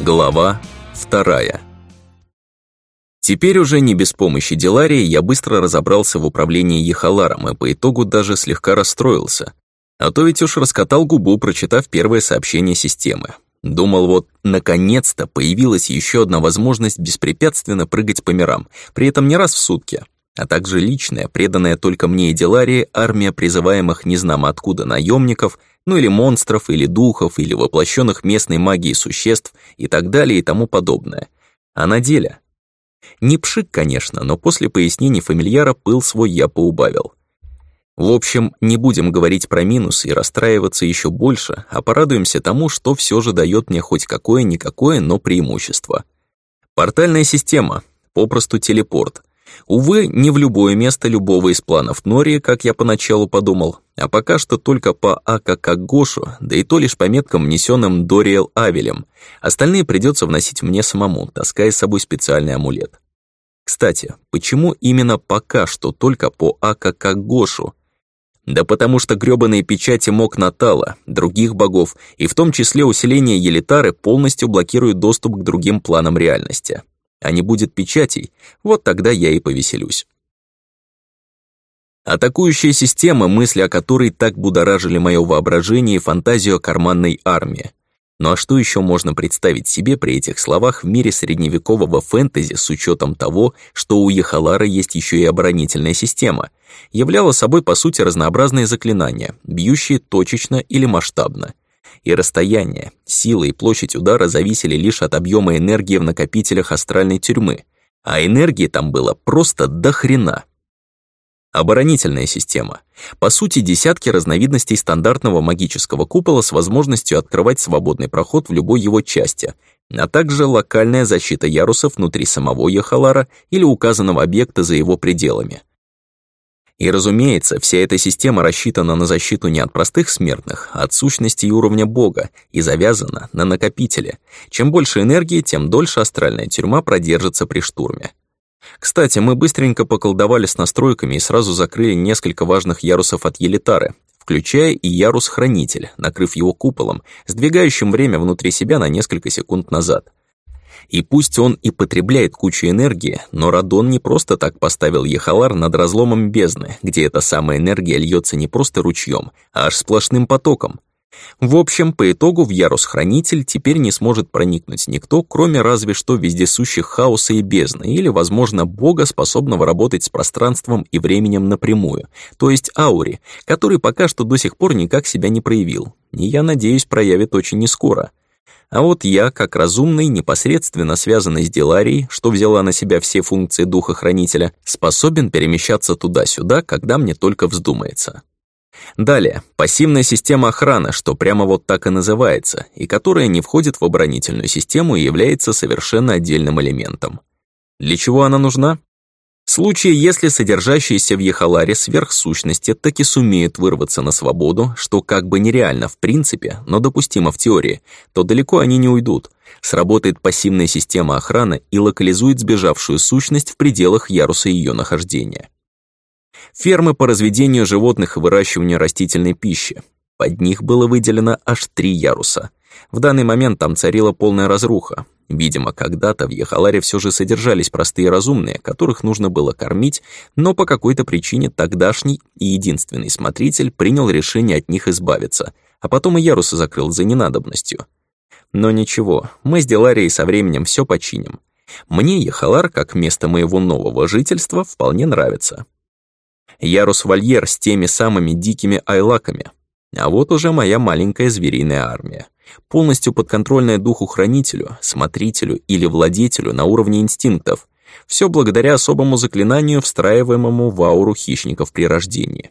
Глава вторая. Теперь уже не без помощи Деларии я быстро разобрался в управлении Ехаларом и по итогу даже слегка расстроился. А то ведь уж раскатал губу, прочитав первое сообщение системы. Думал, вот, наконец-то появилась еще одна возможность беспрепятственно прыгать по мирам, при этом не раз в сутки, а также личная, преданная только мне и Деларии, армия призываемых незнамо откуда наемников, ну или монстров, или духов, или воплощенных местной магией существ и так далее и тому подобное. А на деле? Не пшик, конечно, но после пояснений фамильяра пыл свой я поубавил. В общем, не будем говорить про минусы и расстраиваться еще больше, а порадуемся тому, что все же дает мне хоть какое-никакое, но преимущество. Портальная система, попросту телепорт. Увы, не в любое место любого из планов Нори, как я поначалу подумал, а пока что только по АКК Гошу, да и то лишь по меткам, внесенным Дориэл Авелем. Остальные придется вносить мне самому, таская с собой специальный амулет. Кстати, почему именно пока что только по АКК Гошу? Да потому что грёбаные печати мог Натала, других богов, и в том числе усиление Елитары полностью блокирует доступ к другим планам реальности. А не будет печатей, вот тогда я и повеселюсь. Атакующая система, мысли о которой так будоражили мое воображение и фантазию о карманной армии. Ну а что еще можно представить себе при этих словах в мире средневекового фэнтези с учетом того, что у Ехалара есть еще и оборонительная система, являла собой по сути разнообразные заклинания, бьющие точечно или масштабно. И расстояние, сила и площадь удара зависели лишь от объема энергии в накопителях астральной тюрьмы, а энергии там было просто до хрена. Оборонительная система. По сути, десятки разновидностей стандартного магического купола с возможностью открывать свободный проход в любой его части, а также локальная защита ярусов внутри самого Яхалара или указанного объекта за его пределами. И разумеется, вся эта система рассчитана на защиту не от простых смертных, а от сущности и уровня бога и завязана на накопителе. Чем больше энергии, тем дольше астральная тюрьма продержится при штурме. Кстати, мы быстренько поколдовали с настройками и сразу закрыли несколько важных ярусов от Елитары, включая и ярус-хранитель, накрыв его куполом, сдвигающим время внутри себя на несколько секунд назад. И пусть он и потребляет кучу энергии, но Радон не просто так поставил Ехалар над разломом бездны, где эта самая энергия льется не просто ручьем, а аж сплошным потоком. В общем, по итогу в ярус-хранитель теперь не сможет проникнуть никто, кроме разве что вездесущих хаоса и бездны, или, возможно, бога, способного работать с пространством и временем напрямую, то есть аури, который пока что до сих пор никак себя не проявил, и, я надеюсь, проявит очень нескоро. А вот я, как разумный, непосредственно связанный с Деларией, что взяла на себя все функции духа-хранителя, способен перемещаться туда-сюда, когда мне только вздумается. Далее, пассивная система охраны, что прямо вот так и называется, и которая не входит в оборонительную систему и является совершенно отдельным элементом. Для чего она нужна? В случае, если содержащиеся в Ехаларе сверхсущности таки сумеют вырваться на свободу, что как бы нереально в принципе, но допустимо в теории, то далеко они не уйдут. Сработает пассивная система охраны и локализует сбежавшую сущность в пределах яруса ее нахождения. Фермы по разведению животных и выращиванию растительной пищи. Под них было выделено аж три яруса. В данный момент там царила полная разруха. Видимо, когда-то в Ехаларе все же содержались простые разумные, которых нужно было кормить, но по какой-то причине тогдашний и единственный смотритель принял решение от них избавиться, а потом и ярусы закрыл за ненадобностью. Но ничего, мы с Деларией со временем все починим. Мне Ехалар, как место моего нового жительства, вполне нравится. Ярус-вольер с теми самыми дикими айлаками. А вот уже моя маленькая звериная армия. Полностью подконтрольная духу-хранителю, смотрителю или владетелю на уровне инстинктов. Все благодаря особому заклинанию, встраиваемому в ауру хищников при рождении.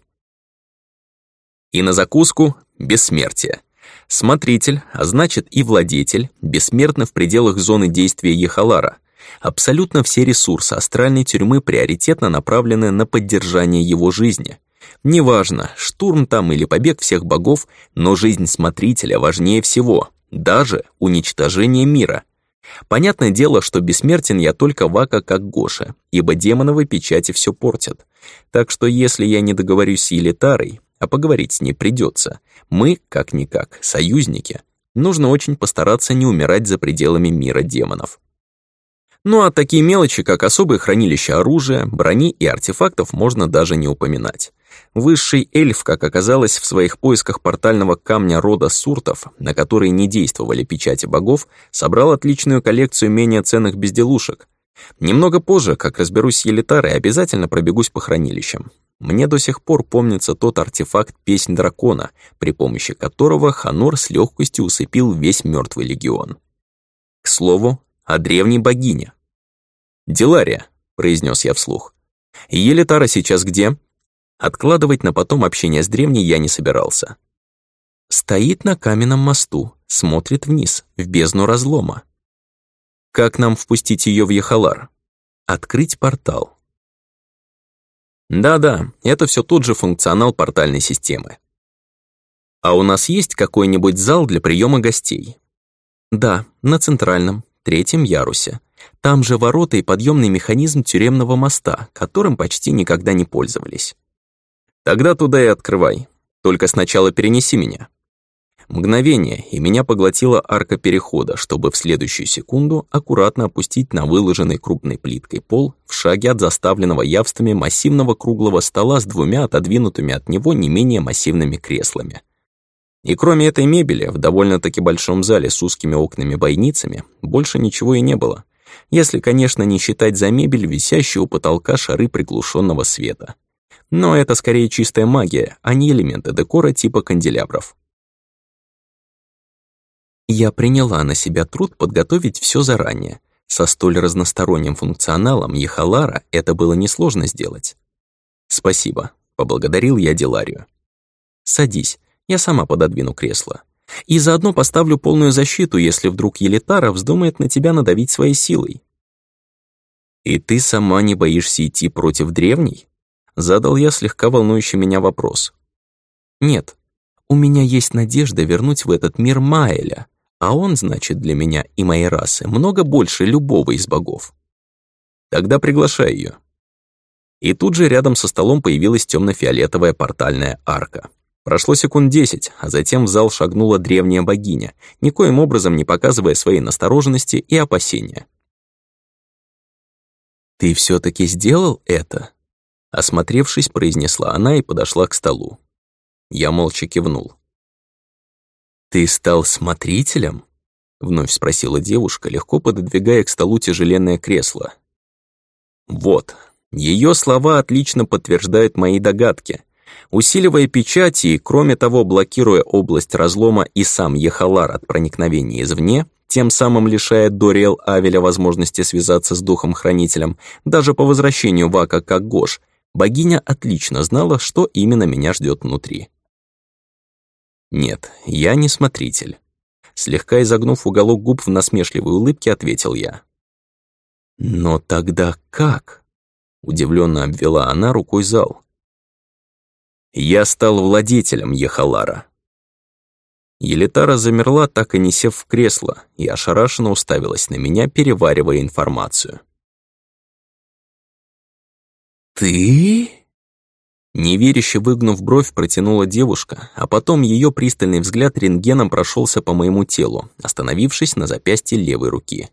И на закуску — бессмертие. Смотритель, а значит и владетель, бессмертны в пределах зоны действия Ехалара — Абсолютно все ресурсы астральной тюрьмы приоритетно направлены на поддержание его жизни. Неважно, штурм там или побег всех богов, но жизнь смотрителя важнее всего, даже уничтожение мира. Понятное дело, что бессмертен я только Вака как Гоша, ибо демоновы печати все портят. Так что если я не договорюсь с Елитарой, а поговорить с ней придется, мы, как-никак, союзники, нужно очень постараться не умирать за пределами мира демонов. Ну а такие мелочи, как особые хранилища оружия, брони и артефактов можно даже не упоминать. Высший эльф, как оказалось, в своих поисках портального камня рода суртов, на которые не действовали печати богов, собрал отличную коллекцию менее ценных безделушек. Немного позже, как разберусь с Елитарой, обязательно пробегусь по хранилищам. Мне до сих пор помнится тот артефакт «Песнь дракона», при помощи которого Ханор с легкостью усыпил весь мертвый легион. К слову, о древней богине. «Дилария», — произнес я вслух. «Елитара сейчас где?» Откладывать на потом общение с древней я не собирался. Стоит на каменном мосту, смотрит вниз, в бездну разлома. Как нам впустить ее в Ехалар? Открыть портал. Да-да, это все тот же функционал портальной системы. А у нас есть какой-нибудь зал для приема гостей? Да, на центральном, третьем ярусе. Там же ворота и подъемный механизм тюремного моста, которым почти никогда не пользовались. Тогда туда и открывай. Только сначала перенеси меня. Мгновение, и меня поглотила арка перехода, чтобы в следующую секунду аккуратно опустить на выложенный крупной плиткой пол в шаге от заставленного явствами массивного круглого стола с двумя отодвинутыми от него не менее массивными креслами. И кроме этой мебели, в довольно-таки большом зале с узкими окнами-бойницами больше ничего и не было. Если, конечно, не считать за мебель висящие у потолка шары приглушенного света. Но это скорее чистая магия, а не элементы декора типа канделябров. Я приняла на себя труд подготовить все заранее. Со столь разносторонним функционалом Ехалара это было несложно сделать. «Спасибо», — поблагодарил я Диларию. «Садись, я сама пододвину кресло. И заодно поставлю полную защиту, если вдруг Елитара вздумает на тебя надавить своей силой». «И ты сама не боишься идти против древней?» Задал я слегка волнующий меня вопрос. «Нет, у меня есть надежда вернуть в этот мир Маэля, а он, значит, для меня и моей расы много больше любого из богов. Тогда приглашай ее. И тут же рядом со столом появилась темно-фиолетовая портальная арка. Прошло секунд десять, а затем в зал шагнула древняя богиня, никоим образом не показывая своей настороженности и опасения. «Ты все таки сделал это?» Осмотревшись, произнесла она и подошла к столу. Я молча кивнул. «Ты стал смотрителем?» — вновь спросила девушка, легко пододвигая к столу тяжеленное кресло. «Вот, ее слова отлично подтверждают мои догадки. Усиливая печати и, кроме того, блокируя область разлома и сам Ехалар от проникновения извне, тем самым лишая Дориэл Авеля возможности связаться с духом-хранителем, даже по возвращению Вака как Гош, богиня отлично знала, что именно меня ждет внутри. «Нет, я не смотритель». Слегка изогнув уголок губ в насмешливой улыбке, ответил я. «Но тогда как?» Удивленно обвела она рукой зал. «Я стал владетелем Ехалара». Елитара замерла, так и не сев в кресло, и ошарашенно уставилась на меня, переваривая информацию. «Ты?» Неверяще выгнув бровь, протянула девушка, а потом ее пристальный взгляд рентгеном прошелся по моему телу, остановившись на запястье левой руки.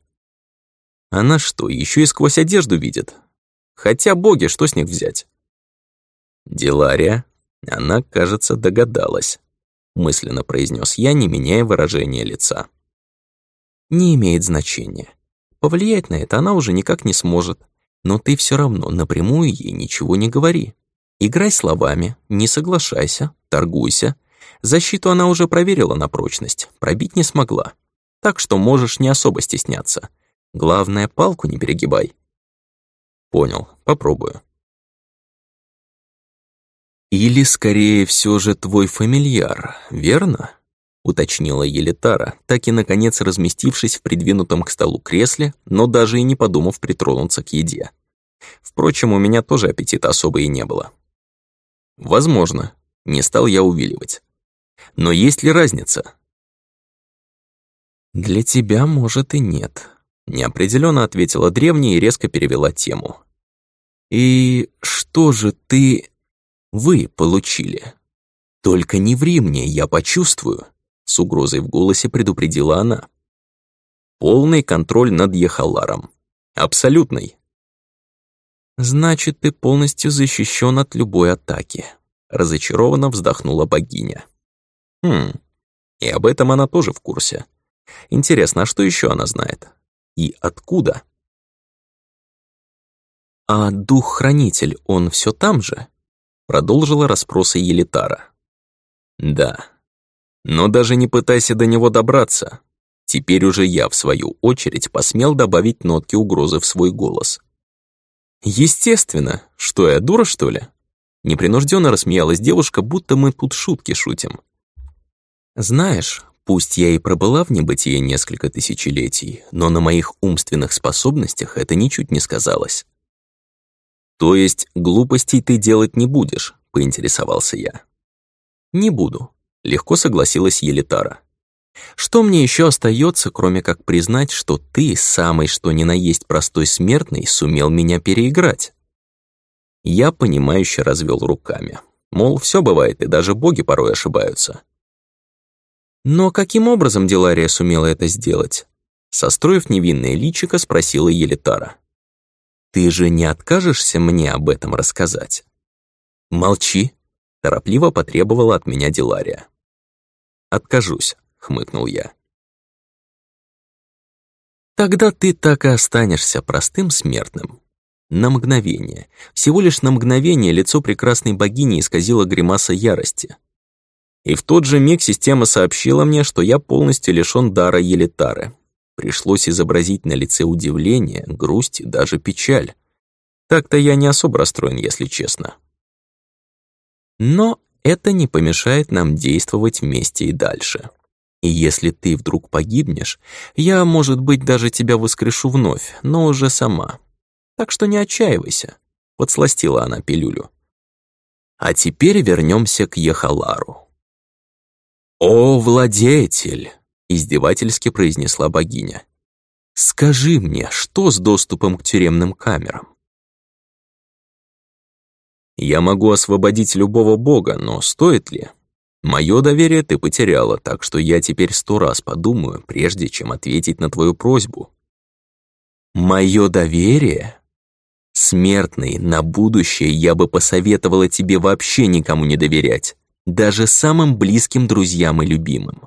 Она что, еще и сквозь одежду видит? Хотя боги, что с них взять? Делария, она, кажется, догадалась, мысленно произнес я, не меняя выражения лица. Не имеет значения. Повлиять на это она уже никак не сможет, но ты все равно напрямую ей ничего не говори. Играй словами, не соглашайся, торгуйся. Защиту она уже проверила на прочность, пробить не смогла. Так что можешь не особо стесняться. Главное, палку не перегибай. Понял, попробую. Или, скорее, все же твой фамильяр, верно? Уточнила Елитара, так и, наконец, разместившись в придвинутом к столу кресле, но даже и не подумав притронуться к еде. Впрочем, у меня тоже аппетита особо и не было. Возможно, не стал я увиливать. Но есть ли разница? Для тебя, может, и нет. Неопределенно ответила древняя и резко перевела тему. И что же ты... Вы получили? Только не ври мне, я почувствую. С угрозой в голосе предупредила она. Полный контроль над Ехаларом. Абсолютный. «Значит, ты полностью защищен от любой атаки», — разочарованно вздохнула богиня. «Хм, и об этом она тоже в курсе. Интересно, а что еще она знает? И откуда?» «А дух-хранитель, он все там же?» Продолжила расспросы Елитара. «Да. Но даже не пытайся до него добраться. Теперь уже я, в свою очередь, посмел добавить нотки угрозы в свой голос. «Естественно. Что я, дура, что ли?» Непринужденно рассмеялась девушка, будто мы тут шутки шутим. «Знаешь, пусть я и пробыла в небытие несколько тысячелетий, но на моих умственных способностях это ничуть не сказалось». «То есть глупостей ты делать не будешь?» — поинтересовался я. «Не буду», — легко согласилась Елитара. Что мне еще остается, кроме как признать, что ты, самый что ни на есть простой смертный, сумел меня переиграть? Я понимающе развел руками. Мол, все бывает, и даже боги порой ошибаются. Но каким образом Делария сумела это сделать? Состроив невинное личико, спросила Елитара. «Ты же не откажешься мне об этом рассказать?» «Молчи», — торопливо потребовала от меня Делария. «Откажусь», хмыкнул я. Тогда ты так и останешься простым смертным. На мгновение, всего лишь на мгновение лицо прекрасной богини исказило гримаса ярости. И в тот же миг система сообщила мне, что я полностью лишён дара Елитары. Пришлось изобразить на лице удивление, грусть и даже печаль. Так-то я не особо расстроен, если честно. Но это не помешает нам действовать вместе и дальше. И если ты вдруг погибнешь, я, может быть, даже тебя воскрешу вновь, но уже сама. Так что не отчаивайся», — подсластила она пилюлю. А теперь вернемся к Ехалару. «О, владетель!» — издевательски произнесла богиня. «Скажи мне, что с доступом к тюремным камерам?» «Я могу освободить любого бога, но стоит ли?» Мое доверие ты потеряла, так что я теперь сто раз подумаю, прежде чем ответить на твою просьбу. Мое доверие? Смертный, на будущее я бы посоветовала тебе вообще никому не доверять, даже самым близким друзьям и любимым.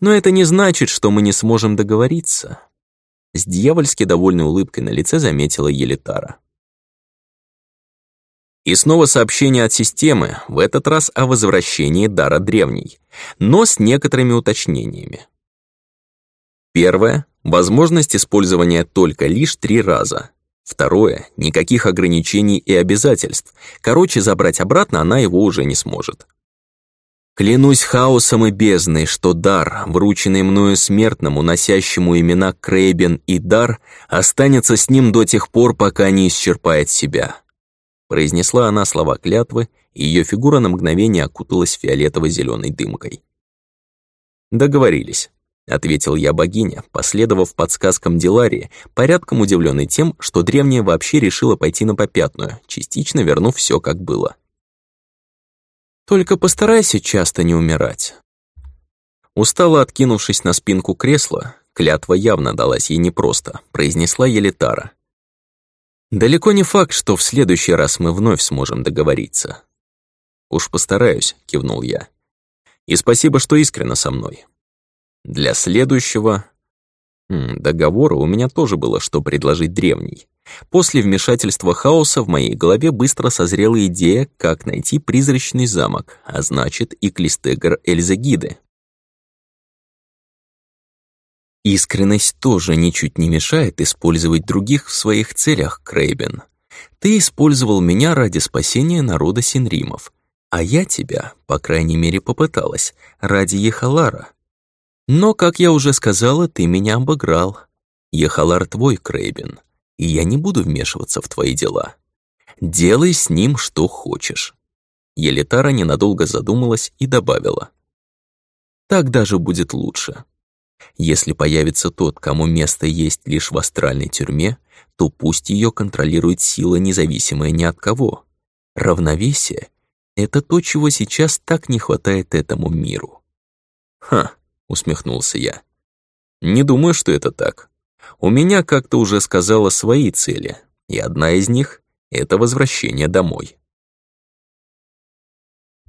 Но это не значит, что мы не сможем договориться. С дьявольски довольной улыбкой на лице заметила Елитара. И снова сообщение от системы, в этот раз о возвращении дара древней, но с некоторыми уточнениями. Первое — возможность использования только лишь три раза. Второе — никаких ограничений и обязательств. Короче, забрать обратно она его уже не сможет. Клянусь хаосом и бездной, что дар, врученный мною смертному, носящему имена Крейбен и Дар, останется с ним до тех пор, пока не исчерпает себя. Произнесла она слова клятвы, и ее фигура на мгновение окуталась фиолетово-зеленой дымкой. «Договорились», — ответил я богиня, последовав подсказкам Диларии, порядком удивленный тем, что древняя вообще решила пойти на попятную, частично вернув все как было. «Только постарайся часто не умирать». Устало откинувшись на спинку кресла, клятва явно далась ей непросто, произнесла Елитара. Далеко не факт, что в следующий раз мы вновь сможем договориться. Уж постараюсь, кивнул я. И спасибо, что искренне со мной. Для следующего договора у меня тоже было что предложить древний. После вмешательства хаоса в моей голове быстро созрела идея, как найти призрачный замок, а значит и Клистегр Эльзагиды. Искренность тоже ничуть не мешает использовать других в своих целях, Крейбен. Ты использовал меня ради спасения народа Синримов, а я тебя, по крайней мере, попыталась, ради Ехалара. Но, как я уже сказала, ты меня обыграл. Ехалар твой, Крейбен, и я не буду вмешиваться в твои дела. Делай с ним что хочешь. Елитара ненадолго задумалась и добавила. Так даже будет лучше. Если появится тот, кому место есть лишь в астральной тюрьме, то пусть ее контролирует сила, независимая ни от кого. Равновесие — это то, чего сейчас так не хватает этому миру. Ха, усмехнулся я. Не думаю, что это так. У меня, как то уже сказала, свои цели, и одна из них — это возвращение домой.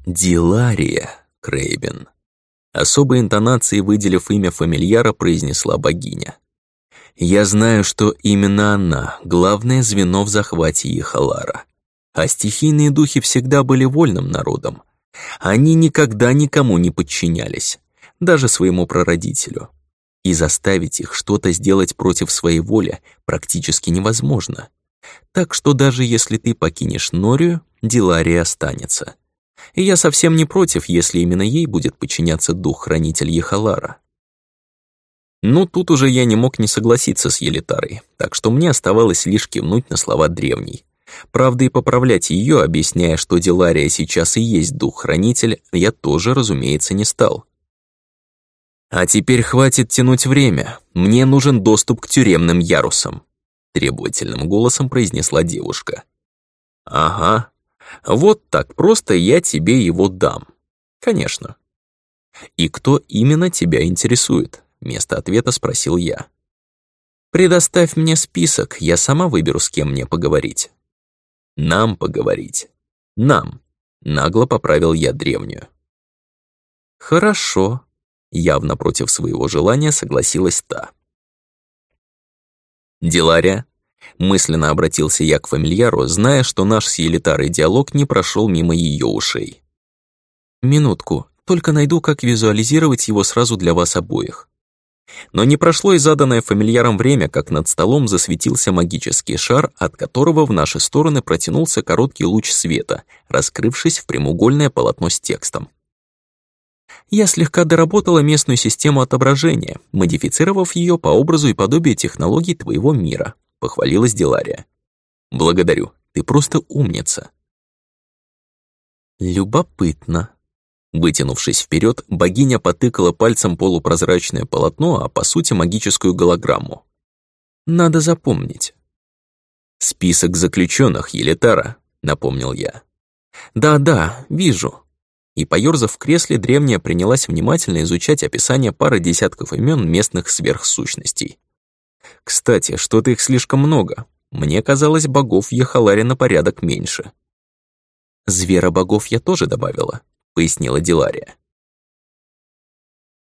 Дилария Крейбен. Особой интонацией выделив имя фамильяра, произнесла богиня. «Я знаю, что именно она — главное звено в захвате Ехалара. А стихийные духи всегда были вольным народом. Они никогда никому не подчинялись, даже своему прародителю. И заставить их что-то сделать против своей воли практически невозможно. Так что даже если ты покинешь Норию, Дилария останется. И я совсем не против, если именно ей будет подчиняться дух-хранитель Ехалара. Но тут уже я не мог не согласиться с Елитарой, так что мне оставалось лишь кивнуть на слова древней. Правда, и поправлять ее, объясняя, что Дилария сейчас и есть дух-хранитель, я тоже, разумеется, не стал. «А теперь хватит тянуть время. Мне нужен доступ к тюремным ярусам», требовательным голосом произнесла девушка. «Ага, вот так просто я тебе его дам. Конечно». «И кто именно тебя интересует?» Вместо ответа спросил я. «Предоставь мне список, я сама выберу, с кем мне поговорить». «Нам поговорить. Нам», — нагло поправил я древнюю. «Хорошо», — явно против своего желания согласилась та. «Дилария», — мысленно обратился я к фамильяру, зная, что наш с Елитарой диалог не прошел мимо ее ушей. «Минутку, только найду, как визуализировать его сразу для вас обоих. Но не прошло и заданное фамильяром время, как над столом засветился магический шар, от которого в наши стороны протянулся короткий луч света, раскрывшись в прямоугольное полотно с текстом. Я слегка доработала местную систему отображения, модифицировав ее по образу и подобию технологий твоего мира, похвалилась Дилария. Благодарю, ты просто умница. Любопытно, Вытянувшись вперед, богиня потыкала пальцем полупрозрачное полотно, а по сути магическую голограмму. Надо запомнить. «Список заключенных, Елитара», — напомнил я. «Да-да, вижу». И, поёрзав в кресле, древняя принялась внимательно изучать описание пары десятков имен местных сверхсущностей. «Кстати, что-то их слишком много. Мне казалось, богов в Яхаларе на порядок меньше». «Звера-богов я тоже добавила», — пояснила Дилария.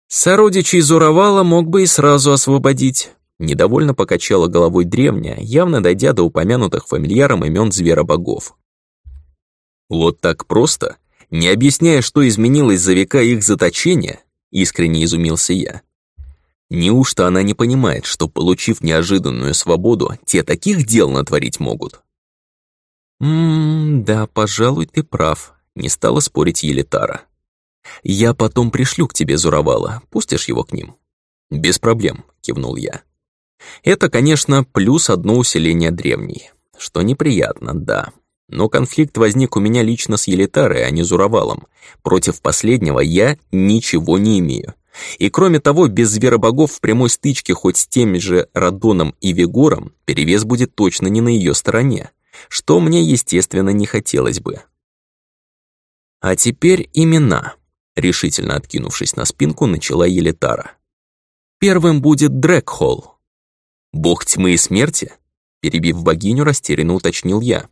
«Сородичей Зуровала мог бы и сразу освободить», — недовольно покачала головой древняя, явно дойдя до упомянутых фамильяром имен зверобогов. «Вот так просто? Не объясняя, что изменилось за века их заточения?» — искренне изумился я. Неужто она не понимает, что, получив неожиданную свободу, те таких дел натворить могут? «Ммм, да, пожалуй, ты прав», не стала спорить Елитара. «Я потом пришлю к тебе Зуровала, пустишь его к ним?» «Без проблем», — кивнул я. «Это, конечно, плюс одно усиление древней, что неприятно, да. Но конфликт возник у меня лично с Елитарой, а не Зуровалом. Против последнего я ничего не имею. И кроме того, без зверобогов в прямой стычке хоть с теми же Радоном и Вегором перевес будет точно не на ее стороне, что мне, естественно, не хотелось бы. «А теперь имена», — решительно откинувшись на спинку, начала Елитара. «Первым будет Дрэкхолл». «Бог тьмы и смерти?» Перебив богиню, растерянно уточнил я.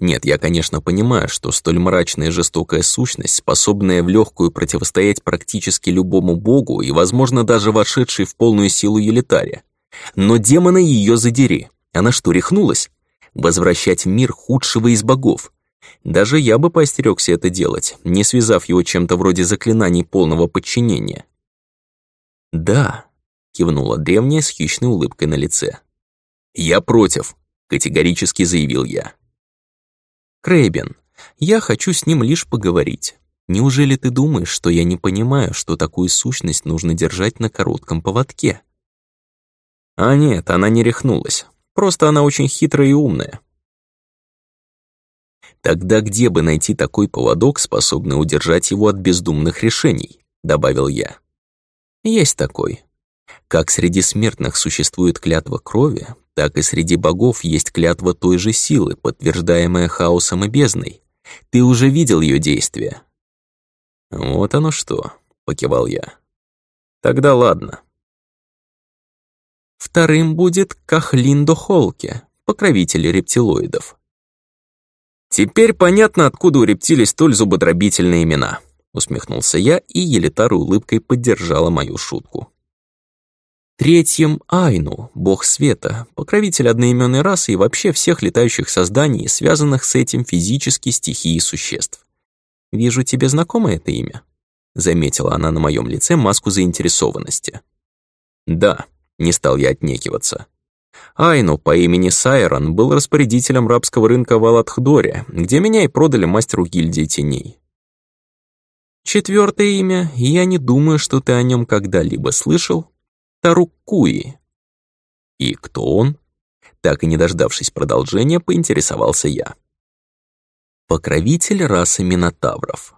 Нет, я, конечно, понимаю, что столь мрачная и жестокая сущность, способная в легкую противостоять практически любому богу и, возможно, даже вошедшей в полную силу Елитаре. Но демона ее задери. Она что, рехнулась? Возвращать мир худшего из богов. Даже я бы поостерегся это делать, не связав его чем-то вроде заклинаний полного подчинения. «Да», — кивнула древняя с хищной улыбкой на лице. «Я против», — категорически заявил я. «Крейбен, я хочу с ним лишь поговорить. Неужели ты думаешь, что я не понимаю, что такую сущность нужно держать на коротком поводке?» А нет, она не рехнулась. Просто она очень хитрая и умная. Тогда где бы найти такой поводок, способный удержать его от бездумных решений? Добавил я. Есть такой. Как среди смертных существует клятва крови, так и среди богов есть клятва той же силы, подтверждаемая хаосом и бездной. Ты уже видел ее действие. Вот оно что. — покивал я. «Тогда ладно». Вторым будет Кахлиндо Холке, покровитель рептилоидов. «Теперь понятно, откуда у рептилий столь зубодробительные имена», усмехнулся я, и Елитара улыбкой поддержала мою шутку. Третьим — Айну, бог света, покровитель одноименной расы и вообще всех летающих созданий, связанных с этим физически стихии существ. «Вижу, тебе знакомо это имя?» Заметила она на моем лице маску заинтересованности. «Да», — не стал я отнекиваться. Айну по имени Сайрон был распорядителем рабского рынка в Алатхдоре, где меня и продали мастеру гильдии теней. Четвертое имя, я не думаю, что ты о нем когда-либо слышал, Таруккуи. И кто он? Так и не дождавшись продолжения, поинтересовался я. Покровитель расы Минотавров.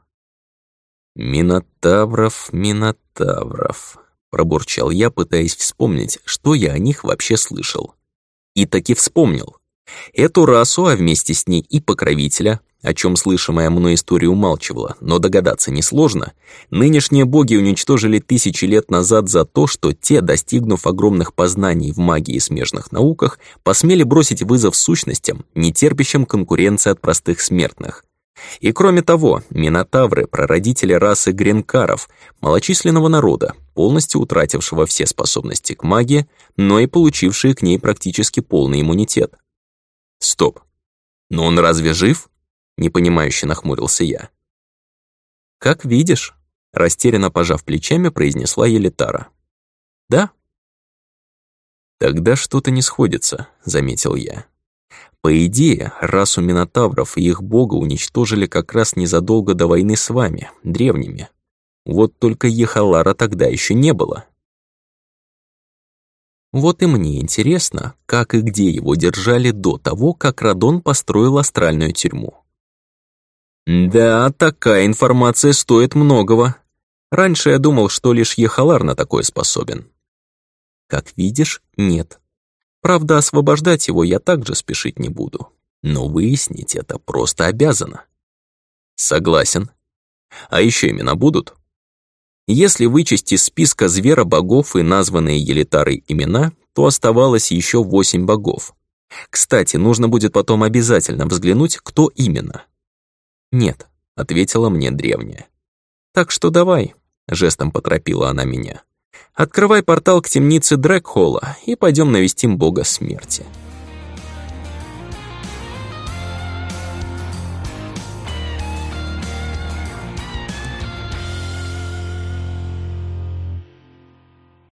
Минотавров, Минотавров, пробурчал я, пытаясь вспомнить, что я о них вообще слышал. И таки вспомнил. Эту расу, а вместе с ней и покровителя, о чем слышимая мной история умалчивала, но догадаться несложно, нынешние боги уничтожили тысячи лет назад за то, что те, достигнув огромных познаний в магии и смежных науках, посмели бросить вызов сущностям, не терпящим конкуренции от простых смертных. И кроме того, минотавры — прародители расы гренкаров, малочисленного народа, полностью утратившего все способности к магии, но и получившие к ней практически полный иммунитет. Стоп. Но он разве жив? Непонимающе нахмурился я. «Как видишь», — растерянно пожав плечами, произнесла Елитара. «Да». «Тогда что-то не сходится», — заметил я. «По идее, расу Минотавров и их бога уничтожили как раз незадолго до войны с вами, древними. Вот только Ехалара тогда еще не было». Вот и мне интересно, как и где его держали до того, как Радон построил астральную тюрьму. Да, такая информация стоит многого. Раньше я думал, что лишь Ехалар на такое способен. Как видишь, нет. Правда, освобождать его я также спешить не буду. Но выяснить это просто обязано. Согласен. А еще имена будут? Если вычесть из списка звера-богов и названные елитарой имена, то оставалось еще восемь богов. Кстати, нужно будет потом обязательно взглянуть, кто именно. «Нет», — ответила мне древняя. «Так что давай», — жестом поторопила она меня. «Открывай портал к темнице Дрэкхолла и пойдем навестим бога смерти».